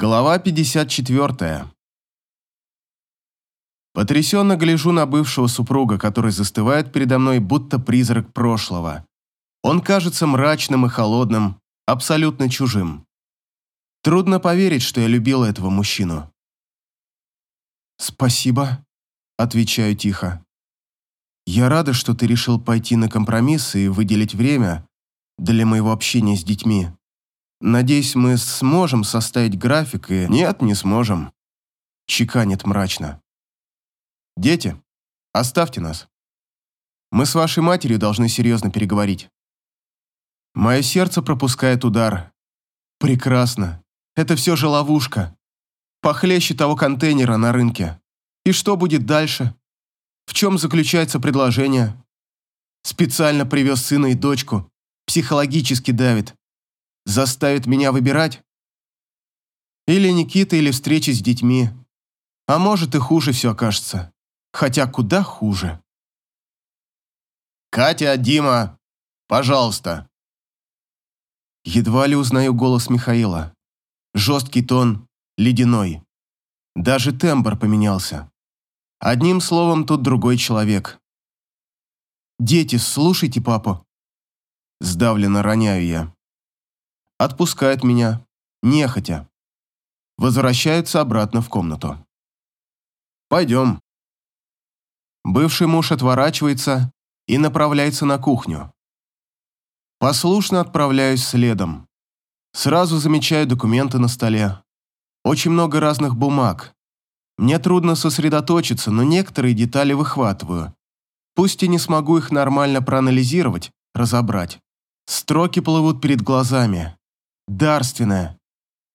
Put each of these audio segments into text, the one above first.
Глава 54. Потрясенно гляжу на бывшего супруга, который застывает передо мной, будто призрак прошлого. Он кажется мрачным и холодным, абсолютно чужим. Трудно поверить, что я любила этого мужчину. «Спасибо», — отвечаю тихо. «Я рада, что ты решил пойти на компромисс и выделить время для моего общения с детьми. Надеюсь, мы сможем составить график и... Нет, не сможем. Чеканит мрачно. Дети, оставьте нас. Мы с вашей матерью должны серьезно переговорить. Мое сердце пропускает удар. Прекрасно. Это все же ловушка. Похлеще того контейнера на рынке. И что будет дальше? В чем заключается предложение? Специально привез сына и дочку. Психологически давит заставит меня выбирать? Или Никита, или встречи с детьми. А может и хуже все окажется. Хотя куда хуже. «Катя, Дима, пожалуйста!» Едва ли узнаю голос Михаила. Жесткий тон, ледяной. Даже тембр поменялся. Одним словом, тут другой человек. «Дети, слушайте папу!» Сдавленно роняю я отпускает меня, нехотя. Возвращается обратно в комнату. «Пойдем». Бывший муж отворачивается и направляется на кухню. Послушно отправляюсь следом. Сразу замечаю документы на столе. Очень много разных бумаг. Мне трудно сосредоточиться, но некоторые детали выхватываю. Пусть и не смогу их нормально проанализировать, разобрать. Строки плывут перед глазами дарственная.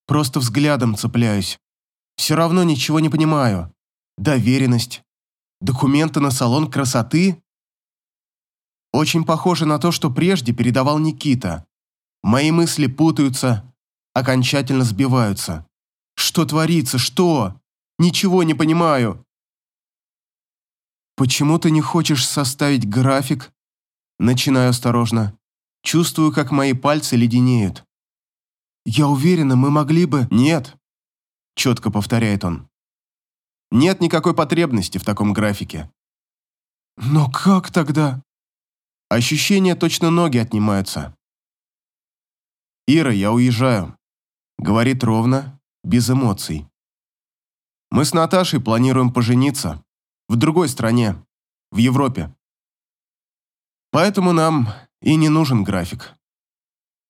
Просто взглядом цепляюсь. Все равно ничего не понимаю. Доверенность. Документы на салон красоты. Очень похоже на то, что прежде передавал Никита. Мои мысли путаются, окончательно сбиваются. Что творится? Что? Ничего не понимаю. Почему ты не хочешь составить график? Начинаю осторожно. Чувствую, как мои пальцы леденеют. «Я уверена, мы могли бы...» «Нет», — четко повторяет он. «Нет никакой потребности в таком графике». «Но как тогда?» Ощущения точно ноги отнимаются. «Ира, я уезжаю», — говорит ровно, без эмоций. «Мы с Наташей планируем пожениться. В другой стране, в Европе. Поэтому нам и не нужен график».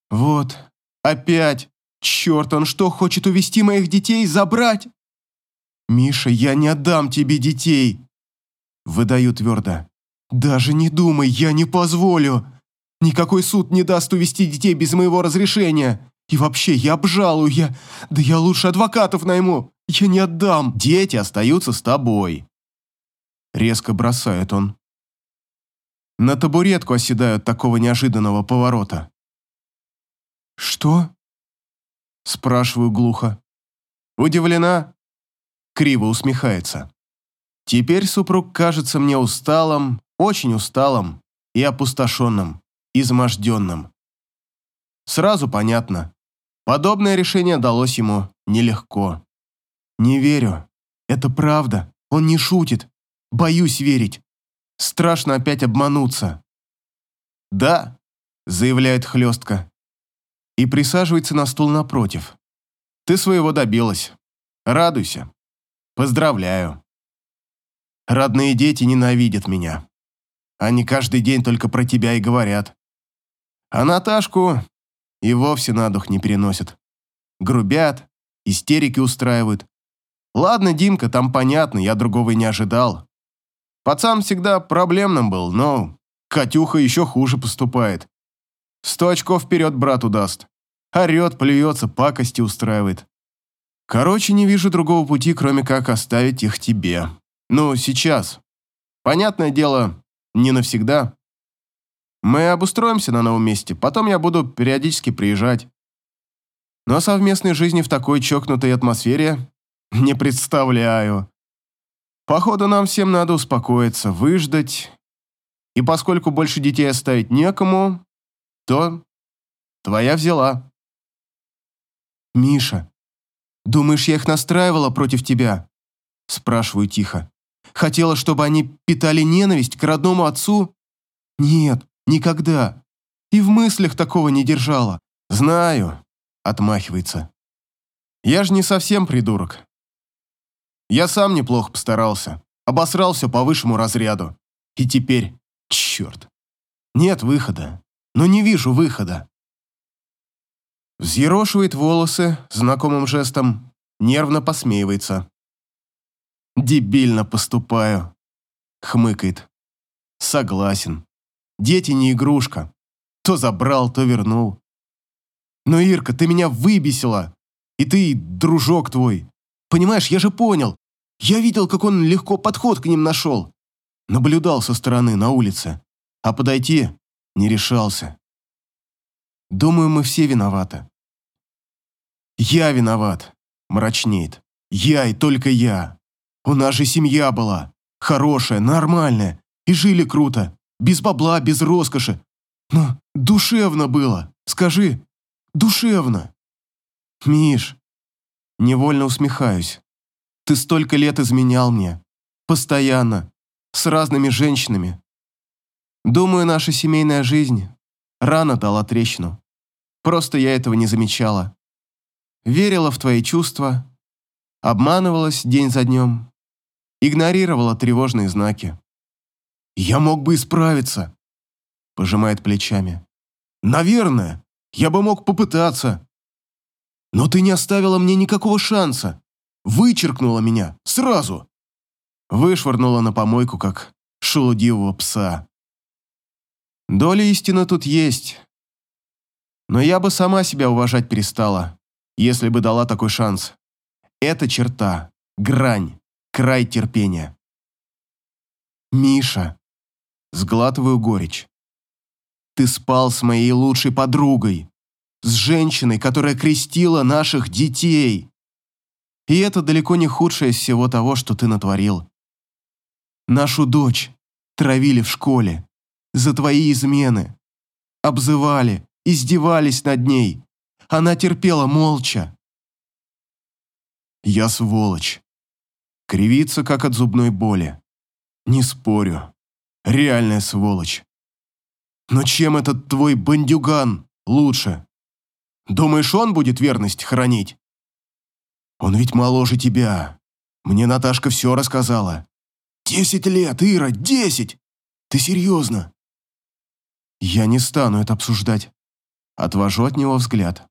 «Вот, Опять? Черт, он что, хочет увести моих детей, забрать? Миша, я не отдам тебе детей. Выдаю твердо. Даже не думай, я не позволю. Никакой суд не даст увести детей без моего разрешения. И вообще, я обжалую, я... Да я лучше адвокатов найму. Я не отдам. Дети остаются с тобой. Резко бросает он. На табуретку оседают такого неожиданного поворота. «Что?» Спрашиваю глухо. «Удивлена?» Криво усмехается. Теперь супруг кажется мне усталым, очень усталым и опустошенным, изможденным. Сразу понятно. Подобное решение далось ему нелегко. Не верю. Это правда. Он не шутит. Боюсь верить. Страшно опять обмануться. «Да», — заявляет хлестко и присаживается на стул напротив. Ты своего добилась. Радуйся. Поздравляю. Родные дети ненавидят меня. Они каждый день только про тебя и говорят. А Наташку и вовсе на дух не переносят. Грубят, истерики устраивают. Ладно, Димка, там понятно, я другого и не ожидал. Пацан всегда проблемным был, но Катюха еще хуже поступает. Сто очков вперед брату даст. Орет, плюется, пакости устраивает. Короче, не вижу другого пути, кроме как оставить их тебе. Ну, сейчас. Понятное дело, не навсегда. Мы обустроимся на новом месте, потом я буду периодически приезжать. Но совместной жизни в такой чокнутой атмосфере не представляю. Походу, нам всем надо успокоиться, выждать. И поскольку больше детей оставить некому, то твоя взяла. Миша, Думаешь, я их настраивала против тебя?» Спрашиваю тихо. «Хотела, чтобы они питали ненависть к родному отцу?» «Нет, никогда. И в мыслях такого не держала». «Знаю», — отмахивается. «Я же не совсем придурок. Я сам неплохо постарался. Обосрался по высшему разряду. И теперь, черт, нет выхода. Но не вижу выхода. Взъерошивает волосы знакомым жестом, нервно посмеивается. «Дебильно поступаю», — хмыкает. «Согласен. Дети не игрушка. То забрал, то вернул. Но, Ирка, ты меня выбесила. И ты, дружок твой. Понимаешь, я же понял. Я видел, как он легко подход к ним нашел. Наблюдал со стороны, на улице. А подойти не решался. Думаю, мы все виноваты. Я виноват, мрачнеет. Я и только я. У нас же семья была. Хорошая, нормальная. И жили круто. Без бабла, без роскоши. Но душевно было. Скажи, душевно. Миш, невольно усмехаюсь. Ты столько лет изменял мне. Постоянно. С разными женщинами. Думаю, наша семейная жизнь рано дала трещину. Просто я этого не замечала. Верила в твои чувства, обманывалась день за днем, игнорировала тревожные знаки. «Я мог бы исправиться», – пожимает плечами. «Наверное, я бы мог попытаться. Но ты не оставила мне никакого шанса. Вычеркнула меня сразу. Вышвырнула на помойку, как шелудивого пса. Доля истины тут есть. Но я бы сама себя уважать перестала, если бы дала такой шанс. Это черта, грань, край терпения. Миша, сглатываю горечь. Ты спал с моей лучшей подругой, с женщиной, которая крестила наших детей. И это далеко не худшее из всего того, что ты натворил. Нашу дочь травили в школе, за твои измены. Обзывали, издевались над ней. Она терпела молча. Я сволочь. Кривится, как от зубной боли. Не спорю. Реальная сволочь. Но чем этот твой бандюган лучше? Думаешь, он будет верность хранить? Он ведь моложе тебя. Мне Наташка все рассказала. Десять лет, Ира, десять! Ты серьезно? Я не стану это обсуждать. Отвожу от него взгляд.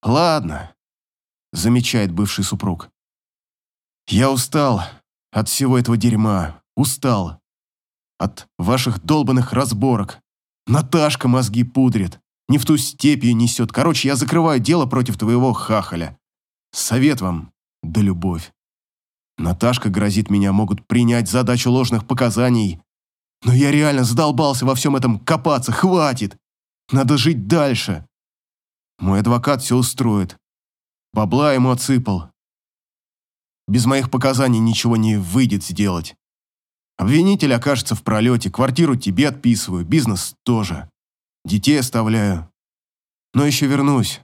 Ладно, замечает бывший супруг. Я устал от всего этого дерьма. Устал. От ваших долбанных разборок. Наташка мозги пудрит. Не в ту степью несет. Короче, я закрываю дело против твоего хахаля. Совет вам, да любовь. Наташка грозит меня, могут принять задачу ложных показаний но я реально задолбался во всем этом копаться, хватит. Надо жить дальше. Мой адвокат все устроит. Бабла ему отсыпал. Без моих показаний ничего не выйдет сделать. Обвинитель окажется в пролете, квартиру тебе отписываю, бизнес тоже. Детей оставляю. Но еще вернусь.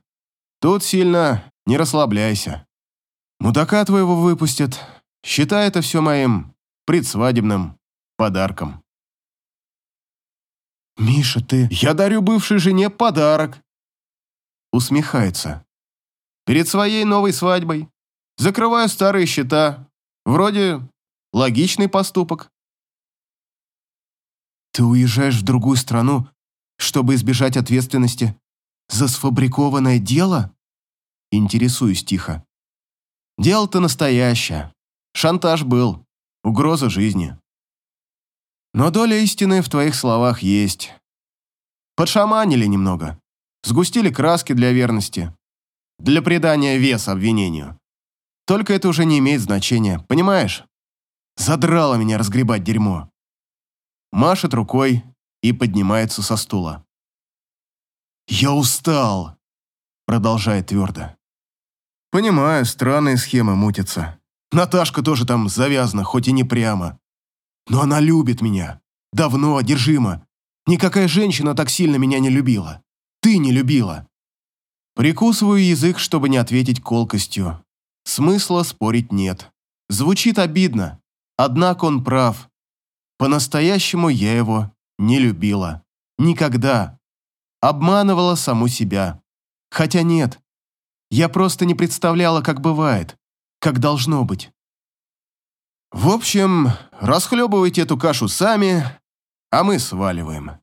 Тут сильно не расслабляйся. Мудака твоего выпустят. Считай это все моим предсвадебным подарком. «Миша, ты...» «Я дарю бывшей жене подарок!» Усмехается. «Перед своей новой свадьбой. Закрываю старые счета. Вроде логичный поступок». «Ты уезжаешь в другую страну, чтобы избежать ответственности за сфабрикованное дело?» Интересуюсь тихо. «Дело-то настоящее. Шантаж был. Угроза жизни. Но доля истины в твоих словах есть. Подшаманили немного. Сгустили краски для верности. Для придания веса обвинению. Только это уже не имеет значения, понимаешь? Задрало меня разгребать дерьмо. Машет рукой и поднимается со стула. «Я устал», — продолжает твердо. «Понимаю, странные схемы мутятся. Наташка тоже там завязана, хоть и не прямо. Но она любит меня. Давно, одержима. Никакая женщина так сильно меня не любила. Ты не любила. Прикусываю язык, чтобы не ответить колкостью. Смысла спорить нет. Звучит обидно, однако он прав. По-настоящему я его не любила. Никогда. Обманывала саму себя. Хотя нет. Я просто не представляла, как бывает, как должно быть. В общем, расхлебывайте эту кашу сами, а мы сваливаем.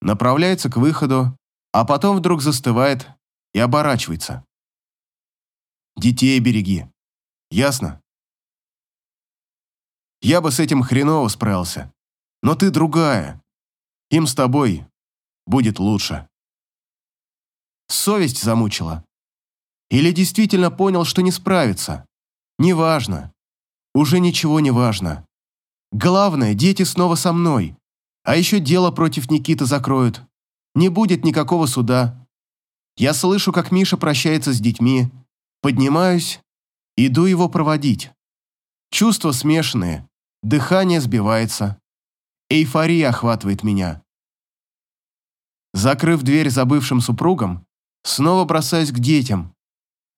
Направляется к выходу, а потом вдруг застывает и оборачивается. Детей береги. Ясно? Я бы с этим хреново справился. Но ты другая. Им с тобой будет лучше. Совесть замучила. Или действительно понял, что не справится. Неважно. Уже ничего не важно. Главное, дети снова со мной. А еще дело против Никиты закроют. Не будет никакого суда. Я слышу, как Миша прощается с детьми. Поднимаюсь, иду его проводить. Чувства смешанные, дыхание сбивается. Эйфория охватывает меня. Закрыв дверь за бывшим супругом, снова бросаюсь к детям.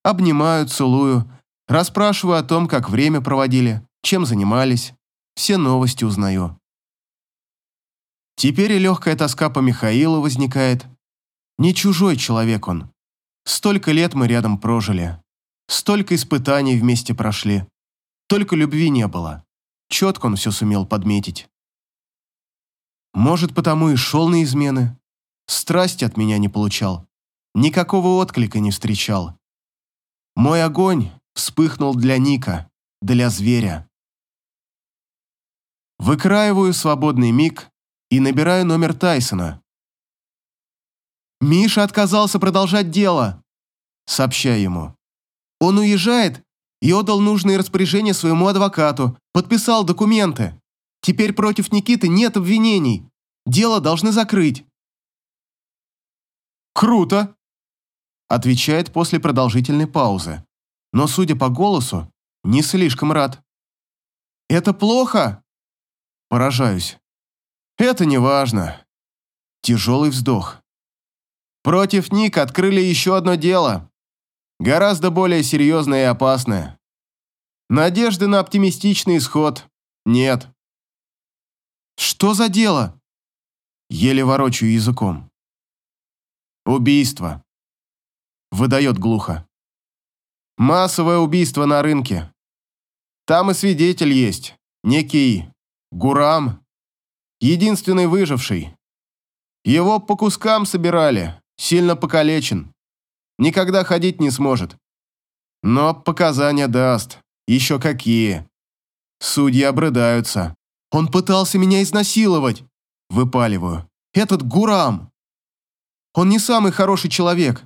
Обнимаю, целую, расспрашиваю о том, как время проводили, чем занимались. Все новости узнаю. Теперь и легкая тоска по Михаилу возникает. Не чужой человек он. Столько лет мы рядом прожили. Столько испытаний вместе прошли. Только любви не было. Четко он все сумел подметить. Может, потому и шел на измены. Страсти от меня не получал. Никакого отклика не встречал. Мой огонь вспыхнул для Ника, для зверя. Выкраиваю свободный миг и набираю номер Тайсона. «Миша отказался продолжать дело», — сообщаю ему. «Он уезжает и отдал нужные распоряжения своему адвокату, подписал документы. Теперь против Никиты нет обвинений. Дело должны закрыть. «Круто!» Отвечает после продолжительной паузы. Но, судя по голосу, не слишком рад. «Это плохо?» Поражаюсь. «Это не важно». Тяжелый вздох. Против Ник открыли еще одно дело. Гораздо более серьезное и опасное. Надежды на оптимистичный исход нет. «Что за дело?» Еле ворочаю языком. Убийство. Выдает глухо. Массовое убийство на рынке. Там и свидетель есть. Некий Гурам. Единственный выживший. Его по кускам собирали. Сильно покалечен. Никогда ходить не сможет. Но показания даст. Еще какие. Судьи обрыдаются. Он пытался меня изнасиловать. Выпаливаю. Этот Гурам. Он не самый хороший человек.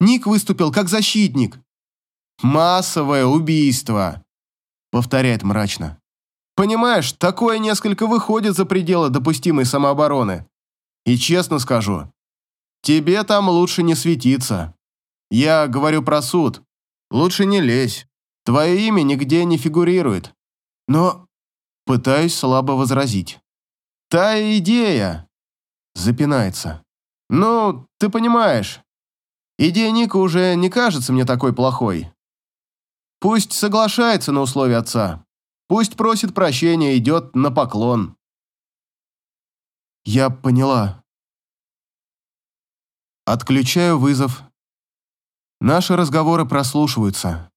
Ник выступил как защитник. Массовое убийство, повторяет мрачно. Понимаешь, такое несколько выходит за пределы допустимой самообороны. И честно скажу, тебе там лучше не светиться. Я говорю про суд. Лучше не лезь. Твое имя нигде не фигурирует. Но пытаюсь слабо возразить. Та идея запинается. «Ну, ты понимаешь, идея Ника уже не кажется мне такой плохой. Пусть соглашается на условия отца. Пусть просит прощения, идет на поклон». «Я поняла». Отключаю вызов. Наши разговоры прослушиваются.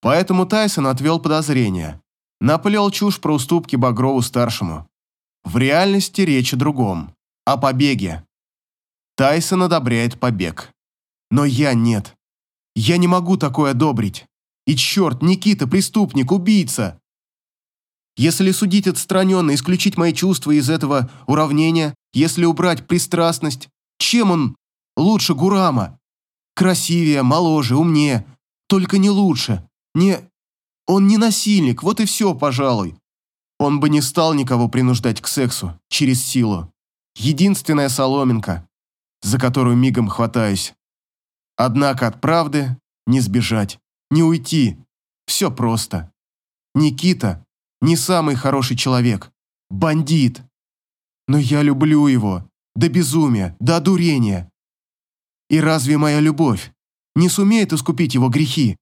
Поэтому Тайсон отвел подозрения. Наплел чушь про уступки Багрову-старшему. В реальности речь о другом. О побеге. Тайсон одобряет побег. Но я нет. Я не могу такое одобрить. И черт, Никита, преступник, убийца. Если судить отстраненно, исключить мои чувства из этого уравнения, если убрать пристрастность, чем он лучше Гурама? Красивее, моложе, умнее. Только не лучше. Не... Он не насильник, вот и все, пожалуй. Он бы не стал никого принуждать к сексу через силу. Единственная соломинка за которую мигом хватаюсь. Однако от правды не сбежать, не уйти. Все просто. Никита не самый хороший человек. Бандит. Но я люблю его. До безумия, до одурения. И разве моя любовь не сумеет искупить его грехи?